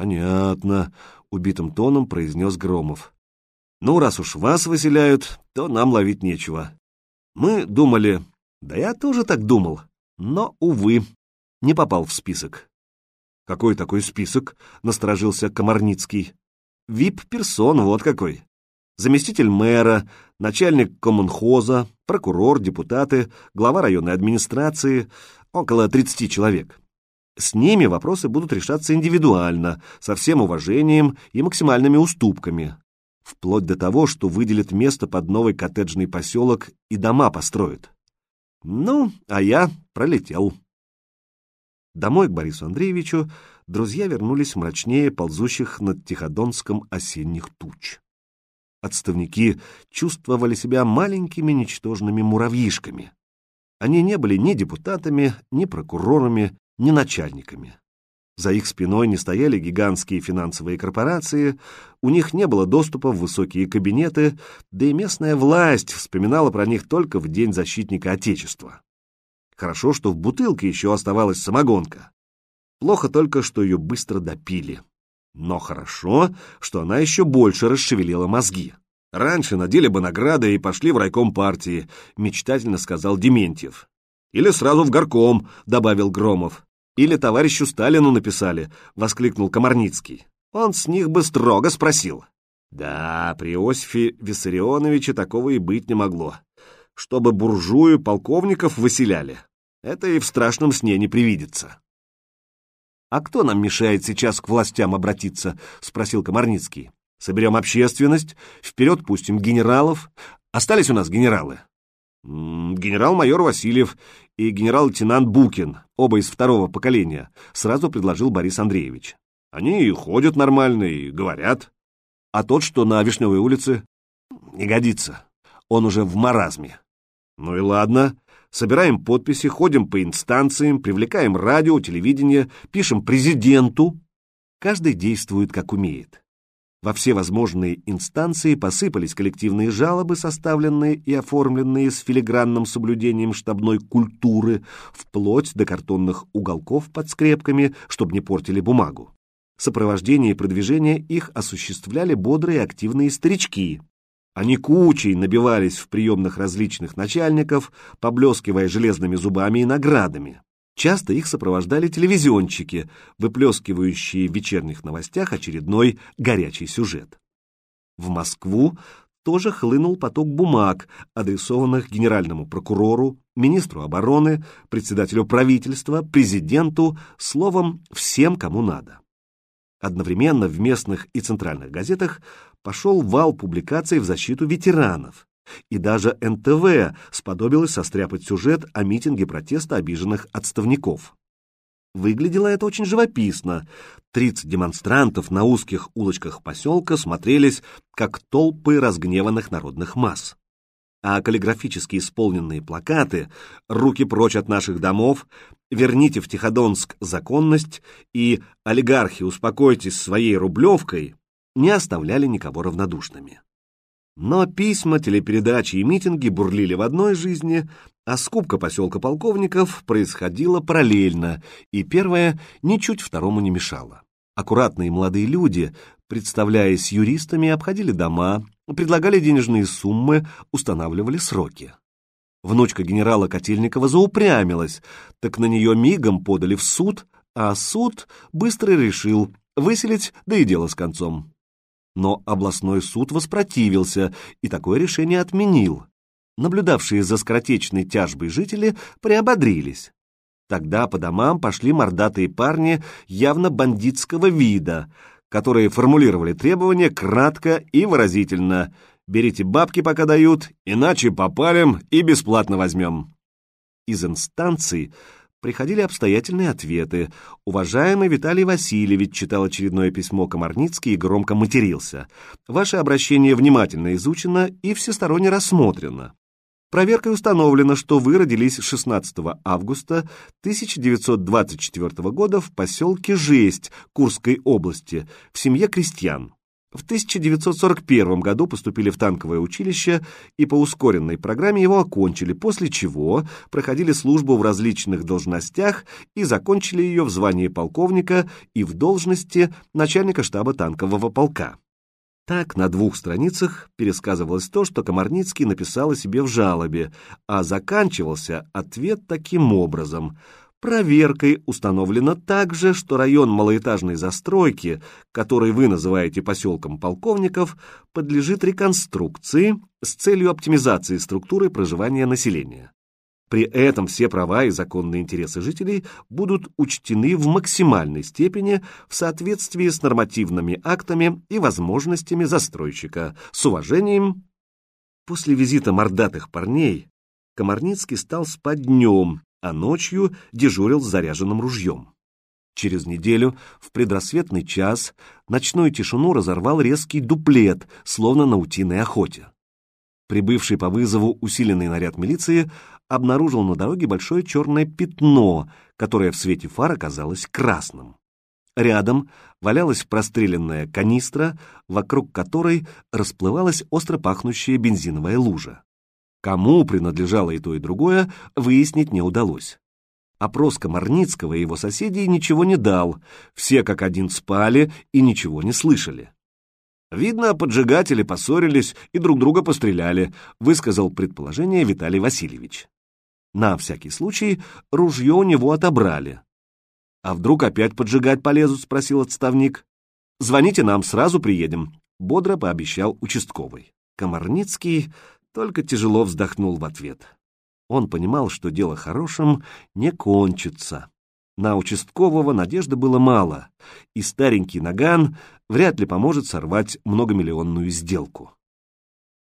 Понятно, убитым тоном произнес Громов. Ну, раз уж вас выселяют, то нам ловить нечего. Мы думали, да я тоже так думал, но, увы, не попал в список. Какой такой список? Насторожился Комарницкий. Вип-персон, вот какой. Заместитель мэра, начальник коммунхоза, прокурор, депутаты, глава районной администрации, около 30 человек. С ними вопросы будут решаться индивидуально, со всем уважением и максимальными уступками. Вплоть до того, что выделят место под новый коттеджный поселок и дома построят. Ну, а я пролетел. Домой к Борису Андреевичу друзья вернулись мрачнее ползущих над Тиходонском осенних туч. Отставники чувствовали себя маленькими ничтожными муравьишками. Они не были ни депутатами, ни прокурорами, ни начальниками. За их спиной не стояли гигантские финансовые корпорации, у них не было доступа в высокие кабинеты, да и местная власть вспоминала про них только в День защитника Отечества. Хорошо, что в бутылке еще оставалась самогонка. Плохо только, что ее быстро допили. Но хорошо, что она еще больше расшевелила мозги. Раньше надели бы награды и пошли в райком партии, мечтательно сказал Дементьев. Или сразу в горком, добавил Громов. Или товарищу Сталину написали, воскликнул Комарницкий. Он с них бы строго спросил. Да, при Иосифе Виссарионовиче такого и быть не могло. Чтобы буржую полковников выселяли. Это и в страшном сне не привидится. «А кто нам мешает сейчас к властям обратиться?» — спросил Комарницкий. «Соберем общественность, вперед пустим генералов. Остались у нас генералы?» «Генерал-майор Васильев и генерал-лейтенант Букин, оба из второго поколения», — сразу предложил Борис Андреевич. «Они ходят нормально, и говорят. А тот, что на Вишневой улице, не годится. Он уже в маразме». «Ну и ладно. Собираем подписи, ходим по инстанциям, привлекаем радио, телевидение, пишем президенту». Каждый действует, как умеет. Во все возможные инстанции посыпались коллективные жалобы, составленные и оформленные с филигранным соблюдением штабной культуры, вплоть до картонных уголков под скрепками, чтобы не портили бумагу. Сопровождение и продвижение их осуществляли бодрые активные старички. Они кучей набивались в приемных различных начальников, поблескивая железными зубами и наградами. Часто их сопровождали телевизионщики, выплескивающие в вечерних новостях очередной горячий сюжет. В Москву тоже хлынул поток бумаг, адресованных генеральному прокурору, министру обороны, председателю правительства, президенту, словом, всем, кому надо. Одновременно в местных и центральных газетах пошел вал публикаций в защиту ветеранов, и даже НТВ сподобилось состряпать сюжет о митинге протеста обиженных отставников. Выглядело это очень живописно. Тридцать демонстрантов на узких улочках поселка смотрелись, как толпы разгневанных народных масс. А каллиграфически исполненные плакаты «Руки прочь от наших домов», «Верните в Тиходонск законность» и «Олигархи, успокойтесь своей рублевкой» не оставляли никого равнодушными. Но письма, телепередачи и митинги бурлили в одной жизни, а скупка поселка полковников происходила параллельно, и первое ничуть второму не мешало. Аккуратные молодые люди, представляясь юристами, обходили дома, предлагали денежные суммы, устанавливали сроки. Внучка генерала Котельникова заупрямилась, так на нее мигом подали в суд, а суд быстро решил выселить, да и дело с концом но областной суд воспротивился и такое решение отменил. Наблюдавшие за скоротечной тяжбой жители приободрились. Тогда по домам пошли мордатые парни явно бандитского вида, которые формулировали требования кратко и выразительно. «Берите бабки, пока дают, иначе попалим и бесплатно возьмем». Из инстанций приходили обстоятельные ответы. Уважаемый Виталий Васильевич читал очередное письмо Комарницкий и громко матерился. Ваше обращение внимательно изучено и всесторонне рассмотрено. Проверкой установлено, что вы родились 16 августа 1924 года в поселке Жесть Курской области в семье крестьян. В 1941 году поступили в танковое училище и по ускоренной программе его окончили, после чего проходили службу в различных должностях и закончили ее в звании полковника и в должности начальника штаба танкового полка. Так на двух страницах пересказывалось то, что Комарницкий написал о себе в жалобе, а заканчивался ответ таким образом – Проверкой установлено также, что район малоэтажной застройки, который вы называете поселком полковников, подлежит реконструкции с целью оптимизации структуры проживания населения. При этом все права и законные интересы жителей будут учтены в максимальной степени в соответствии с нормативными актами и возможностями застройщика. С уважением, после визита мордатых парней Комарницкий стал спать днем, а ночью дежурил с заряженным ружьем. Через неделю, в предрассветный час, ночную тишину разорвал резкий дуплет, словно на утиной охоте. Прибывший по вызову усиленный наряд милиции обнаружил на дороге большое черное пятно, которое в свете фар оказалось красным. Рядом валялась простреленная канистра, вокруг которой расплывалась остро пахнущая бензиновая лужа. Кому принадлежало и то, и другое, выяснить не удалось. Опрос Комарницкого и его соседей ничего не дал, все как один спали и ничего не слышали. «Видно, поджигатели поссорились и друг друга постреляли», высказал предположение Виталий Васильевич. На всякий случай ружье у него отобрали. «А вдруг опять поджигать полезут?» — спросил отставник. «Звоните нам, сразу приедем», — бодро пообещал участковый. Комарницкий только тяжело вздохнул в ответ. Он понимал, что дело хорошим не кончится. На участкового надежды было мало, и старенький наган вряд ли поможет сорвать многомиллионную сделку.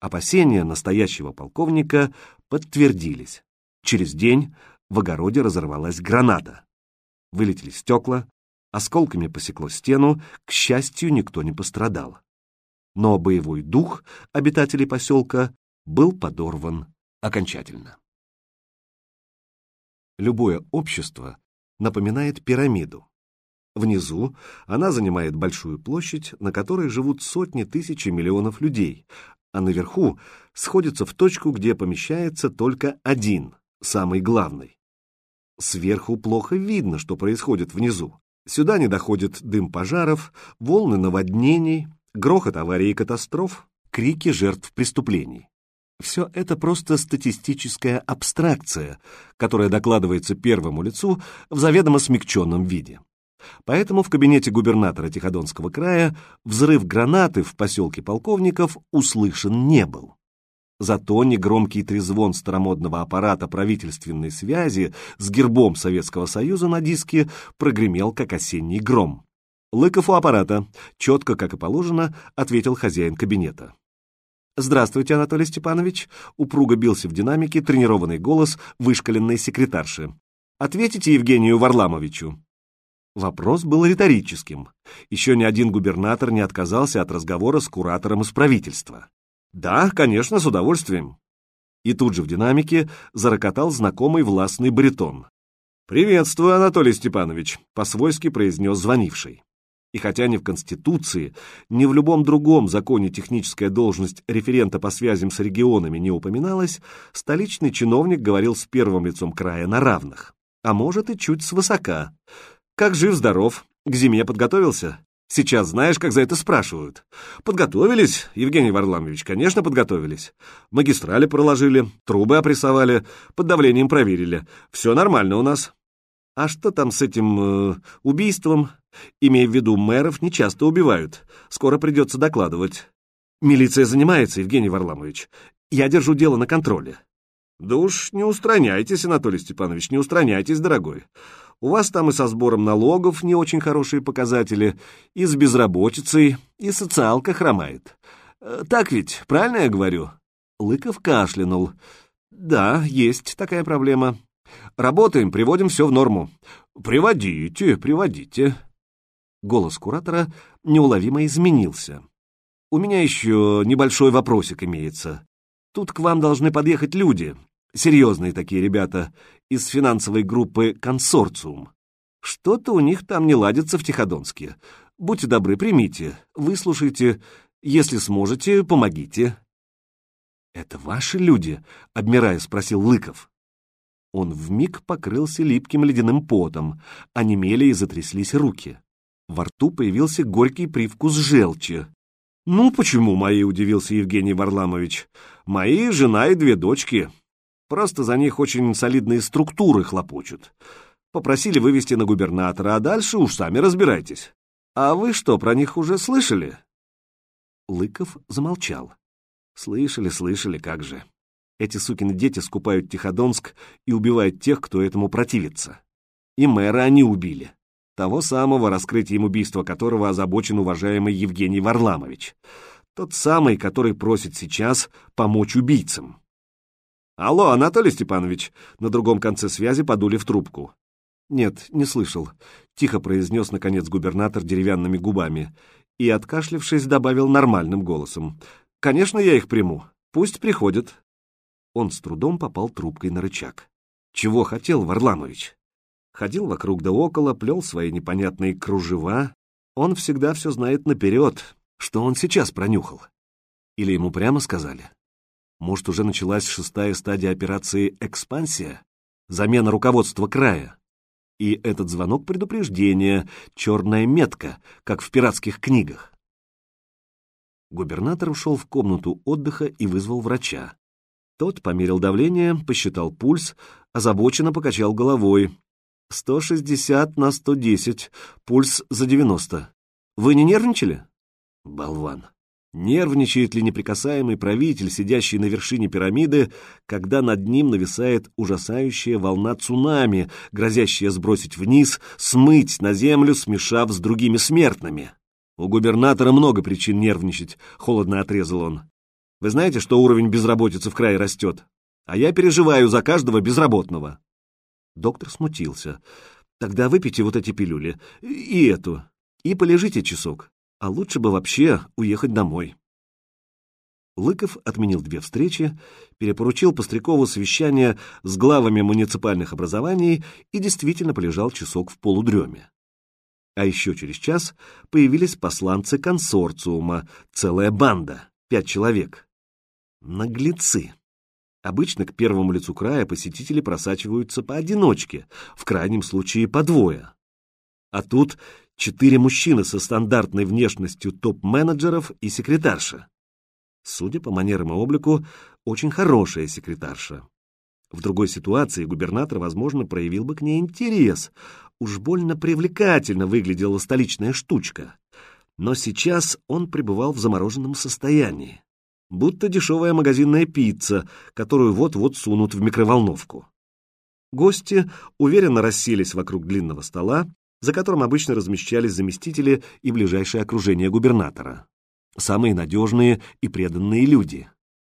Опасения настоящего полковника подтвердились. Через день в огороде разорвалась граната. Вылетели стекла, осколками посекло стену, к счастью, никто не пострадал. Но боевой дух обитателей поселка был подорван окончательно. Любое общество напоминает пирамиду. Внизу она занимает большую площадь, на которой живут сотни тысяч и миллионов людей, а наверху сходится в точку, где помещается только один, самый главный. Сверху плохо видно, что происходит внизу. Сюда не доходит дым пожаров, волны наводнений, грохот аварий и катастроф, крики жертв преступлений. Все это просто статистическая абстракция, которая докладывается первому лицу в заведомо смягченном виде. Поэтому в кабинете губернатора Тиходонского края взрыв гранаты в поселке полковников услышан не был. Зато негромкий трезвон старомодного аппарата правительственной связи с гербом Советского Союза на диске прогремел, как осенний гром. «Лыков у аппарата», — четко, как и положено, ответил хозяин кабинета. «Здравствуйте, Анатолий Степанович!» — упруго бился в динамике тренированный голос вышкаленной секретарши. «Ответите Евгению Варламовичу!» Вопрос был риторическим. Еще ни один губернатор не отказался от разговора с куратором из правительства. «Да, конечно, с удовольствием!» И тут же в динамике зарокотал знакомый властный баритон. «Приветствую, Анатолий Степанович», — по-свойски произнес звонивший. И хотя ни в Конституции, ни в любом другом законе техническая должность референта по связям с регионами не упоминалась, столичный чиновник говорил с первым лицом края на равных, а может и чуть свысока. «Как жив-здоров? К зиме подготовился?» Сейчас знаешь, как за это спрашивают. Подготовились, Евгений Варламович, конечно, подготовились. Магистрали проложили, трубы опрессовали, под давлением проверили. Все нормально у нас. А что там с этим э, убийством? Имея в виду, мэров не часто убивают. Скоро придется докладывать. Милиция занимается, Евгений Варламович. Я держу дело на контроле. Да уж не устраняйтесь, Анатолий Степанович, не устраняйтесь, дорогой. У вас там и со сбором налогов не очень хорошие показатели, и с безработицей, и социалка хромает. Э, так ведь, правильно я говорю? Лыков кашлянул. Да, есть такая проблема. Работаем, приводим все в норму. Приводите, приводите. Голос куратора неуловимо изменился. У меня еще небольшой вопросик имеется. Тут к вам должны подъехать люди, серьезные такие ребята, из финансовой группы «Консорциум». Что-то у них там не ладится в Тиходонске. Будьте добры, примите, выслушайте. Если сможете, помогите». «Это ваши люди?» — обмирая, спросил Лыков. Он вмиг покрылся липким ледяным потом, онемели и затряслись руки. Во рту появился горький привкус желчи. «Ну, почему мои?» — удивился Евгений Варламович. «Мои жена и две дочки. Просто за них очень солидные структуры хлопочут. Попросили вывести на губернатора, а дальше уж сами разбирайтесь. А вы что, про них уже слышали?» Лыков замолчал. «Слышали, слышали, как же. Эти сукины дети скупают Тиходонск и убивают тех, кто этому противится. И мэра они убили. Того самого, раскрытием убийства которого озабочен уважаемый Евгений Варламович. Тот самый, который просит сейчас помочь убийцам. «Алло, Анатолий Степанович!» На другом конце связи подули в трубку. «Нет, не слышал», — тихо произнес, наконец, губернатор деревянными губами и, откашлившись, добавил нормальным голосом. «Конечно, я их приму. Пусть приходят. Он с трудом попал трубкой на рычаг. Чего хотел Варламович? Ходил вокруг да около, плел свои непонятные кружева. Он всегда все знает наперед. Что он сейчас пронюхал? Или ему прямо сказали? Может, уже началась шестая стадия операции «Экспансия»? Замена руководства края? И этот звонок предупреждения, черная метка, как в пиратских книгах. Губернатор ушел в комнату отдыха и вызвал врача. Тот померил давление, посчитал пульс, озабоченно покачал головой. «Сто шестьдесят на сто десять, пульс за девяносто. Вы не нервничали?» Болван. Нервничает ли неприкасаемый правитель, сидящий на вершине пирамиды, когда над ним нависает ужасающая волна цунами, грозящая сбросить вниз, смыть на землю, смешав с другими смертными? У губернатора много причин нервничать, холодно отрезал он. Вы знаете, что уровень безработицы в крае растет? А я переживаю за каждого безработного. Доктор смутился. Тогда выпейте вот эти пилюли. И эту. И полежите часок. А лучше бы вообще уехать домой. Лыков отменил две встречи, перепоручил Пострякову совещание с главами муниципальных образований и действительно полежал часок в полудреме. А еще через час появились посланцы консорциума, целая банда, пять человек. Наглецы. Обычно к первому лицу края посетители просачиваются поодиночке, в крайнем случае по двое. А тут четыре мужчины со стандартной внешностью топ-менеджеров и секретарша. Судя по манерам и облику, очень хорошая секретарша. В другой ситуации губернатор, возможно, проявил бы к ней интерес. Уж больно привлекательно выглядела столичная штучка. Но сейчас он пребывал в замороженном состоянии будто дешевая магазинная пицца, которую вот-вот сунут в микроволновку. Гости уверенно расселись вокруг длинного стола, за которым обычно размещались заместители и ближайшее окружение губернатора. Самые надежные и преданные люди.